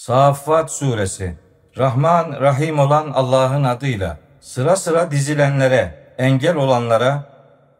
Saffat Suresi Rahman Rahim olan Allah'ın adıyla sıra sıra dizilenlere, engel olanlara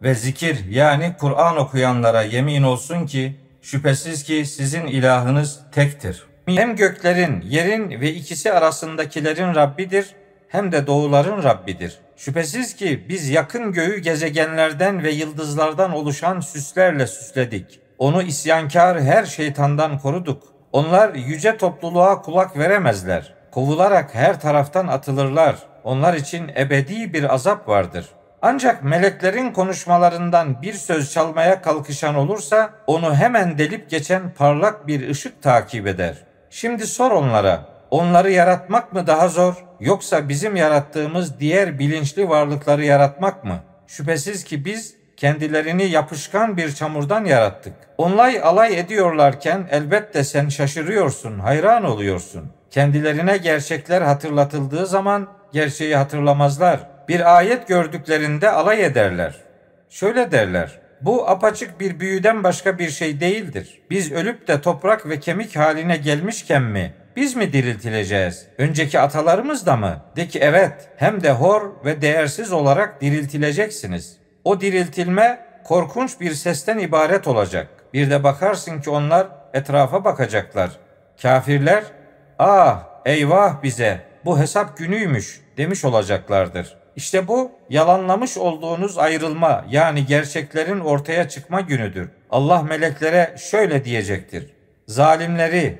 ve zikir yani Kur'an okuyanlara yemin olsun ki şüphesiz ki sizin ilahınız tektir. Hem göklerin, yerin ve ikisi arasındakilerin Rabbidir hem de doğuların Rabbidir. Şüphesiz ki biz yakın göğü gezegenlerden ve yıldızlardan oluşan süslerle süsledik. Onu isyankar her şeytandan koruduk. Onlar yüce topluluğa kulak veremezler. Kovularak her taraftan atılırlar. Onlar için ebedi bir azap vardır. Ancak meleklerin konuşmalarından bir söz çalmaya kalkışan olursa onu hemen delip geçen parlak bir ışık takip eder. Şimdi sor onlara, onları yaratmak mı daha zor yoksa bizim yarattığımız diğer bilinçli varlıkları yaratmak mı? Şüphesiz ki biz kendilerini yapışkan bir çamurdan yarattık. Onlar alay ediyorlarken elbette sen şaşırıyorsun, hayran oluyorsun. Kendilerine gerçekler hatırlatıldığı zaman gerçeği hatırlamazlar. Bir ayet gördüklerinde alay ederler. Şöyle derler. Bu apaçık bir büyüden başka bir şey değildir. Biz ölüp de toprak ve kemik haline gelmişken mi biz mi diriltileceğiz? Önceki atalarımız da mı? De ki evet, hem de hor ve değersiz olarak diriltileceksiniz. O diriltilme korkunç bir sesten ibaret olacak. Bir de bakarsın ki onlar etrafa bakacaklar. Kafirler, ah eyvah bize bu hesap günüymüş demiş olacaklardır. İşte bu yalanlamış olduğunuz ayrılma yani gerçeklerin ortaya çıkma günüdür. Allah meleklere şöyle diyecektir. Zalimleri,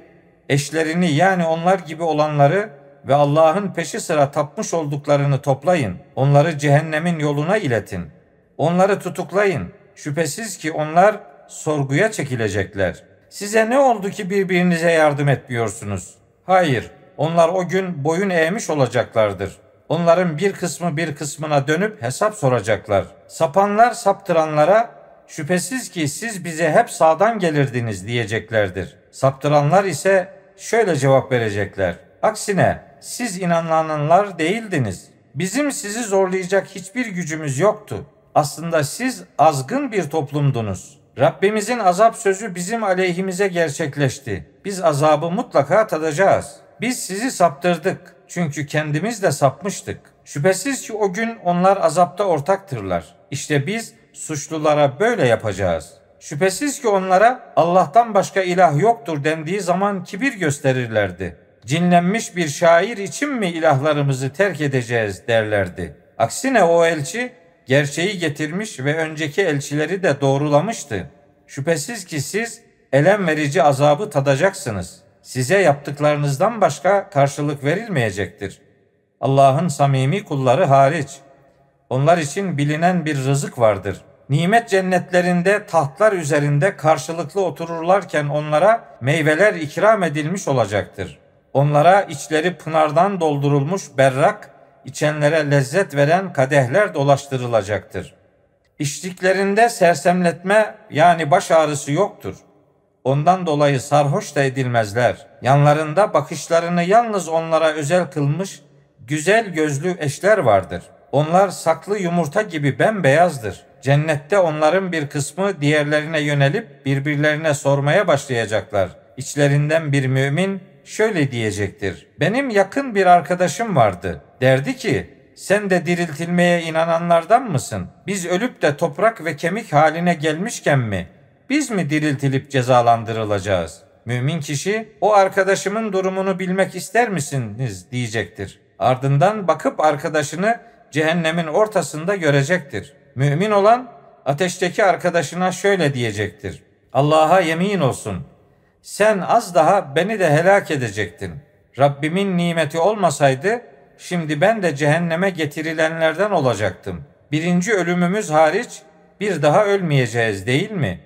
eşlerini yani onlar gibi olanları ve Allah'ın peşi sıra tapmış olduklarını toplayın. Onları cehennemin yoluna iletin. Onları tutuklayın. Şüphesiz ki onlar sorguya çekilecekler. Size ne oldu ki birbirinize yardım etmiyorsunuz? Hayır, onlar o gün boyun eğmiş olacaklardır. Onların bir kısmı bir kısmına dönüp hesap soracaklar. Sapanlar saptıranlara şüphesiz ki siz bize hep sağdan gelirdiniz diyeceklerdir. Saptıranlar ise şöyle cevap verecekler. Aksine siz inananlar değildiniz. Bizim sizi zorlayacak hiçbir gücümüz yoktu. Aslında siz azgın bir toplumdunuz. Rabbimizin azap sözü bizim aleyhimize gerçekleşti. Biz azabı mutlaka tadacağız. Biz sizi saptırdık. Çünkü kendimiz de sapmıştık. Şüphesiz ki o gün onlar azapta ortaktırlar. İşte biz suçlulara böyle yapacağız. Şüphesiz ki onlara Allah'tan başka ilah yoktur dendiği zaman kibir gösterirlerdi. Cinlenmiş bir şair için mi ilahlarımızı terk edeceğiz derlerdi. Aksine o elçi gerçeği getirmiş ve önceki elçileri de doğrulamıştı. Şüphesiz ki siz elem verici azabı tadacaksınız. Size yaptıklarınızdan başka karşılık verilmeyecektir. Allah'ın samimi kulları hariç. Onlar için bilinen bir rızık vardır. Nimet cennetlerinde tahtlar üzerinde karşılıklı otururlarken onlara meyveler ikram edilmiş olacaktır. Onlara içleri pınardan doldurulmuş berrak içenlere lezzet veren kadehler dolaştırılacaktır. İçtiklerinde sersemletme yani baş ağrısı yoktur. Ondan dolayı sarhoş da edilmezler. Yanlarında bakışlarını yalnız onlara özel kılmış güzel gözlü eşler vardır. Onlar saklı yumurta gibi bembeyazdır. Cennette onların bir kısmı diğerlerine yönelip birbirlerine sormaya başlayacaklar. İçlerinden bir mümin şöyle diyecektir. Benim yakın bir arkadaşım vardı. Derdi ki sen de diriltilmeye inananlardan mısın? Biz ölüp de toprak ve kemik haline gelmişken mi? Biz mi diriltilip cezalandırılacağız? Mümin kişi o arkadaşımın durumunu bilmek ister misiniz diyecektir. Ardından bakıp arkadaşını cehennemin ortasında görecektir. Mümin olan ateşteki arkadaşına şöyle diyecektir. Allah'a yemin olsun. Sen az daha beni de helak edecektin. Rabbimin nimeti olmasaydı şimdi ben de cehenneme getirilenlerden olacaktım. Birinci ölümümüz hariç bir daha ölmeyeceğiz değil mi?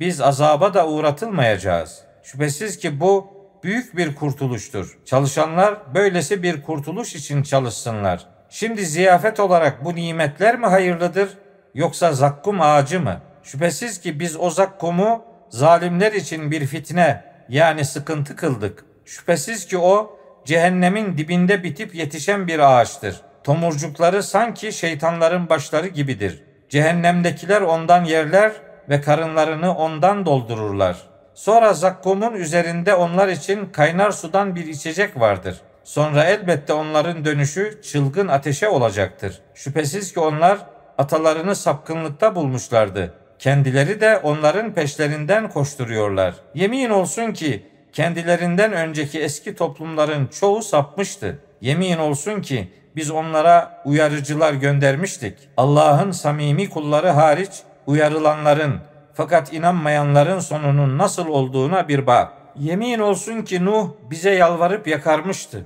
Biz azaba da uğratılmayacağız. Şüphesiz ki bu büyük bir kurtuluştur. Çalışanlar böylesi bir kurtuluş için çalışsınlar. Şimdi ziyafet olarak bu nimetler mi hayırlıdır yoksa zakkum ağacı mı? Şüphesiz ki biz o zakkumu zalimler için bir fitne yani sıkıntı kıldık. Şüphesiz ki o cehennemin dibinde bitip yetişen bir ağaçtır. Tomurcukları sanki şeytanların başları gibidir. Cehennemdekiler ondan yerler ve karınlarını ondan doldururlar. Sonra zakkumun üzerinde onlar için kaynar sudan bir içecek vardır. Sonra elbette onların dönüşü çılgın ateşe olacaktır. Şüphesiz ki onlar atalarını sapkınlıkta bulmuşlardı. Kendileri de onların peşlerinden koşturuyorlar. Yemin olsun ki kendilerinden önceki eski toplumların çoğu sapmıştı. Yemin olsun ki biz onlara uyarıcılar göndermiştik. Allah'ın samimi kulları hariç uyarılanların fakat inanmayanların sonunun nasıl olduğuna bir bak. Yemin olsun ki Nuh bize yalvarıp yakarmıştı.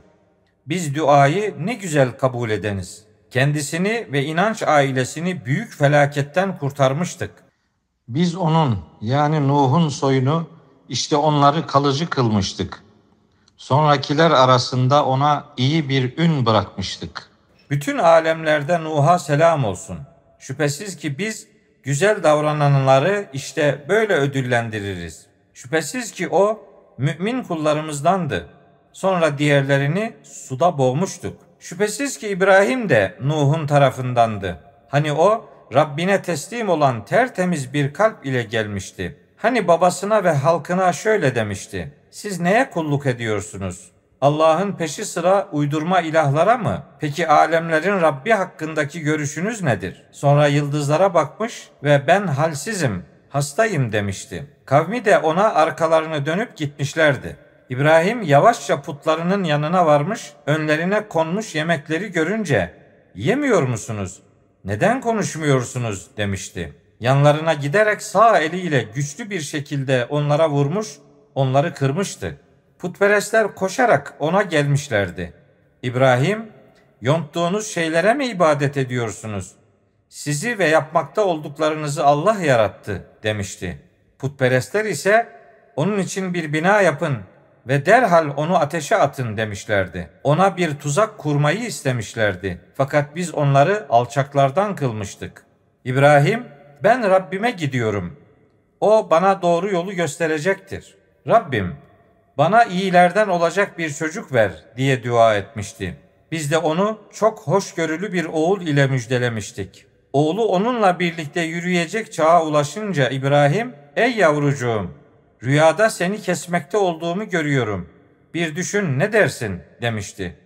Biz duayı ne güzel kabul edeniz. Kendisini ve inanç ailesini büyük felaketten kurtarmıştık. Biz onun yani Nuh'un soyunu işte onları kalıcı kılmıştık. Sonrakiler arasında ona iyi bir ün bırakmıştık. Bütün alemlerde Nuh'a selam olsun. Şüphesiz ki biz güzel davrananları işte böyle ödüllendiririz. Şüphesiz ki o mümin kullarımızdandı. Sonra diğerlerini suda boğmuştuk. Şüphesiz ki İbrahim de Nuh'un tarafındandı. Hani o Rabbine teslim olan tertemiz bir kalp ile gelmişti. Hani babasına ve halkına şöyle demişti. Siz neye kulluk ediyorsunuz? Allah'ın peşi sıra uydurma ilahlara mı? Peki alemlerin Rabbi hakkındaki görüşünüz nedir? Sonra yıldızlara bakmış ve ben halsizim, hastayım demişti. Kavmi de ona arkalarını dönüp gitmişlerdi. İbrahim yavaşça putlarının yanına varmış, önlerine konmuş yemekleri görünce "Yemiyor musunuz? Neden konuşmuyorsunuz?" demişti. Yanlarına giderek sağ eliyle güçlü bir şekilde onlara vurmuş, onları kırmıştı. Putperestler koşarak ona gelmişlerdi. İbrahim, yonttuğunuz şeylere mi ibadet ediyorsunuz? Sizi ve yapmakta olduklarınızı Allah yarattı demişti. Putperestler ise onun için bir bina yapın ve derhal onu ateşe atın demişlerdi. Ona bir tuzak kurmayı istemişlerdi. Fakat biz onları alçaklardan kılmıştık. İbrahim, ben Rabbime gidiyorum. O bana doğru yolu gösterecektir. Rabbim, bana iyilerden olacak bir çocuk ver diye dua etmişti. Biz de onu çok hoşgörülü bir oğul ile müjdelemiştik. Oğlu onunla birlikte yürüyecek çağa ulaşınca İbrahim, ey yavrucuğum, rüyada seni kesmekte olduğumu görüyorum. Bir düşün ne dersin demişti.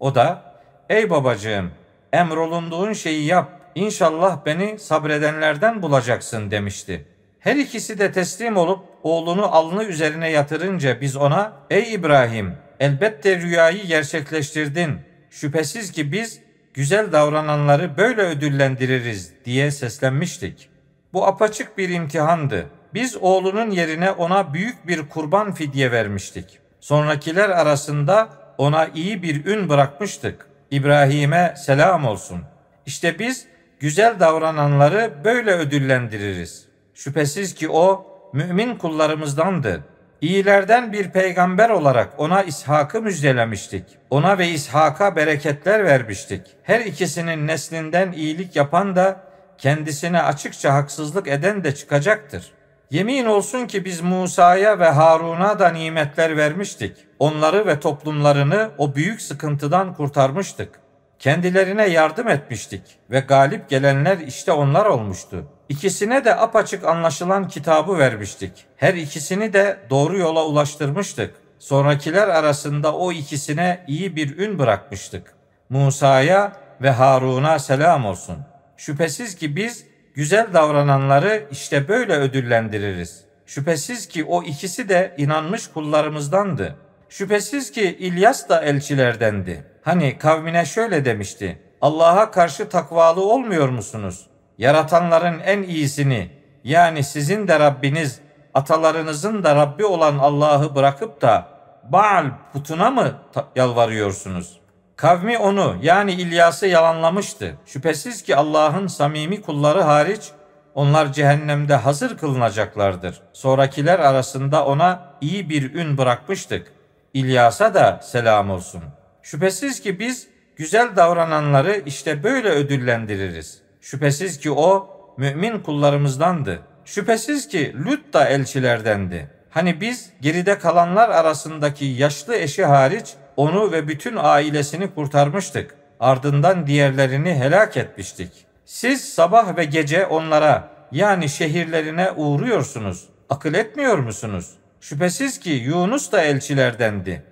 O da, ey babacığım, emrolunduğun şeyi yap, İnşallah beni sabredenlerden bulacaksın demişti. Her ikisi de teslim olup oğlunu alnı üzerine yatırınca biz ona ey İbrahim elbette rüyayı gerçekleştirdin. Şüphesiz ki biz güzel davrananları böyle ödüllendiririz diye seslenmiştik. Bu apaçık bir imtihandı. Biz oğlunun yerine ona büyük bir kurban fidye vermiştik. Sonrakiler arasında ona iyi bir ün bırakmıştık. İbrahim'e selam olsun. İşte biz güzel davrananları böyle ödüllendiririz. Şüphesiz ki o mümin kullarımızdandı. İyilerden bir peygamber olarak ona İshak'ı müjdelemiştik. Ona ve İshak'a bereketler vermiştik. Her ikisinin neslinden iyilik yapan da kendisine açıkça haksızlık eden de çıkacaktır. Yemin olsun ki biz Musa'ya ve Harun'a da nimetler vermiştik. Onları ve toplumlarını o büyük sıkıntıdan kurtarmıştık. Kendilerine yardım etmiştik ve galip gelenler işte onlar olmuştu. İkisine de apaçık anlaşılan kitabı vermiştik. Her ikisini de doğru yola ulaştırmıştık. Sonrakiler arasında o ikisine iyi bir ün bırakmıştık. Musa'ya ve Harun'a selam olsun. Şüphesiz ki biz güzel davrananları işte böyle ödüllendiririz. Şüphesiz ki o ikisi de inanmış kullarımızdandı. Şüphesiz ki İlyas da elçilerdendi. Hani kavmine şöyle demişti. Allah'a karşı takvalı olmuyor musunuz? Yaratanların en iyisini yani sizin de Rabbiniz, atalarınızın da Rabbi olan Allah'ı bırakıp da Baal putuna mı yalvarıyorsunuz? Kavmi onu yani İlyas'ı yalanlamıştı. Şüphesiz ki Allah'ın samimi kulları hariç onlar cehennemde hazır kılınacaklardır. Sonrakiler arasında ona iyi bir ün bırakmıştık. İlyas'a da selam olsun. Şüphesiz ki biz güzel davrananları işte böyle ödüllendiririz. Şüphesiz ki o mümin kullarımızdandı. Şüphesiz ki Lut da elçilerdendi. Hani biz geride kalanlar arasındaki yaşlı eşi hariç onu ve bütün ailesini kurtarmıştık. Ardından diğerlerini helak etmiştik. Siz sabah ve gece onlara yani şehirlerine uğruyorsunuz. Akıl etmiyor musunuz? Şüphesiz ki Yunus da elçilerdendi.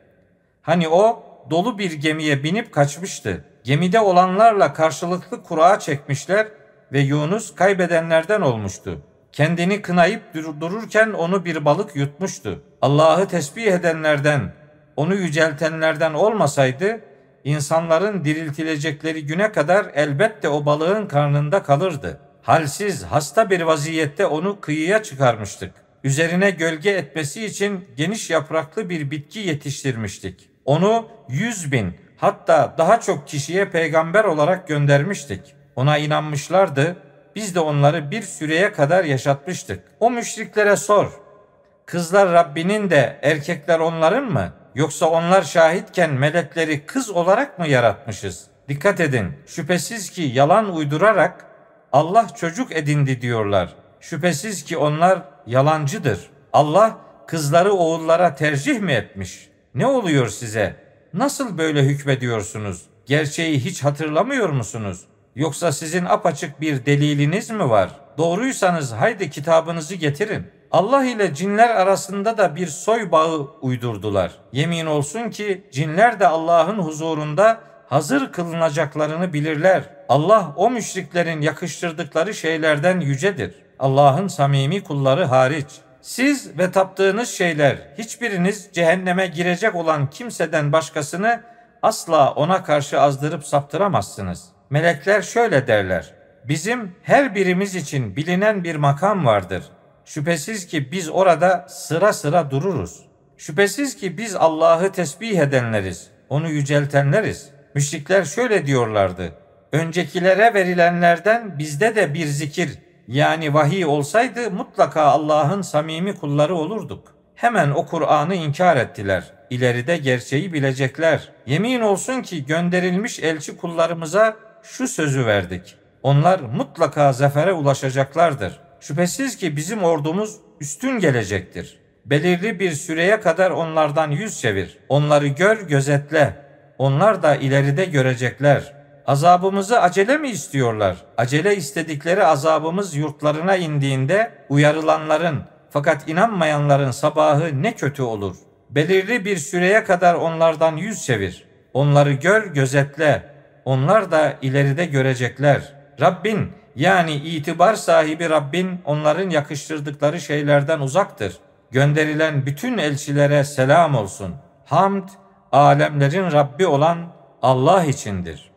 Hani o dolu bir gemiye binip kaçmıştı. Gemide olanlarla karşılıklı kura çekmişler ve Yunus kaybedenlerden olmuştu. Kendini kınayıp dururken onu bir balık yutmuştu. Allah'ı tesbih edenlerden, onu yüceltenlerden olmasaydı insanların diriltilecekleri güne kadar elbette o balığın karnında kalırdı. Halsiz, hasta bir vaziyette onu kıyıya çıkarmıştık. Üzerine gölge etmesi için geniş yapraklı bir bitki yetiştirmiştik. Onu yüz bin hatta daha çok kişiye peygamber olarak göndermiştik. Ona inanmışlardı. Biz de onları bir süreye kadar yaşatmıştık. O müşriklere sor. Kızlar Rabbinin de erkekler onların mı? Yoksa onlar şahitken melekleri kız olarak mı yaratmışız? Dikkat edin. Şüphesiz ki yalan uydurarak Allah çocuk edindi diyorlar. Şüphesiz ki onlar yalancıdır. Allah kızları oğullara tercih mi etmiş? Ne oluyor size? Nasıl böyle hükmediyorsunuz? Gerçeği hiç hatırlamıyor musunuz? Yoksa sizin apaçık bir deliliniz mi var? Doğruysanız haydi kitabınızı getirin. Allah ile cinler arasında da bir soy bağı uydurdular. Yemin olsun ki cinler de Allah'ın huzurunda hazır kılınacaklarını bilirler. Allah o müşriklerin yakıştırdıkları şeylerden yücedir. Allah'ın samimi kulları hariç. Siz ve taptığınız şeyler hiçbiriniz cehenneme girecek olan kimseden başkasını asla ona karşı azdırıp saptıramazsınız. Melekler şöyle derler. Bizim her birimiz için bilinen bir makam vardır. Şüphesiz ki biz orada sıra sıra dururuz. Şüphesiz ki biz Allah'ı tesbih edenleriz, onu yüceltenleriz. Müşrikler şöyle diyorlardı. Öncekilere verilenlerden bizde de bir zikir yani vahiy olsaydı mutlaka Allah'ın samimi kulları olurduk. Hemen o Kur'an'ı inkar ettiler. İleride gerçeği bilecekler. Yemin olsun ki gönderilmiş elçi kullarımıza şu sözü verdik. Onlar mutlaka zafere ulaşacaklardır. Şüphesiz ki bizim ordumuz üstün gelecektir. Belirli bir süreye kadar onlardan yüz çevir. Onları gör, gözetle. Onlar da ileride görecekler. Azabımızı acele mi istiyorlar? Acele istedikleri azabımız yurtlarına indiğinde uyarılanların fakat inanmayanların sabahı ne kötü olur. Belirli bir süreye kadar onlardan yüz çevir. Onları gör, gözetle. Onlar da ileride görecekler. Rabbin yani itibar sahibi Rabbin onların yakıştırdıkları şeylerden uzaktır. Gönderilen bütün elçilere selam olsun. Hamd alemlerin Rabbi olan Allah içindir.